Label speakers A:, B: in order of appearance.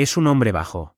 A: Es un hombre bajo.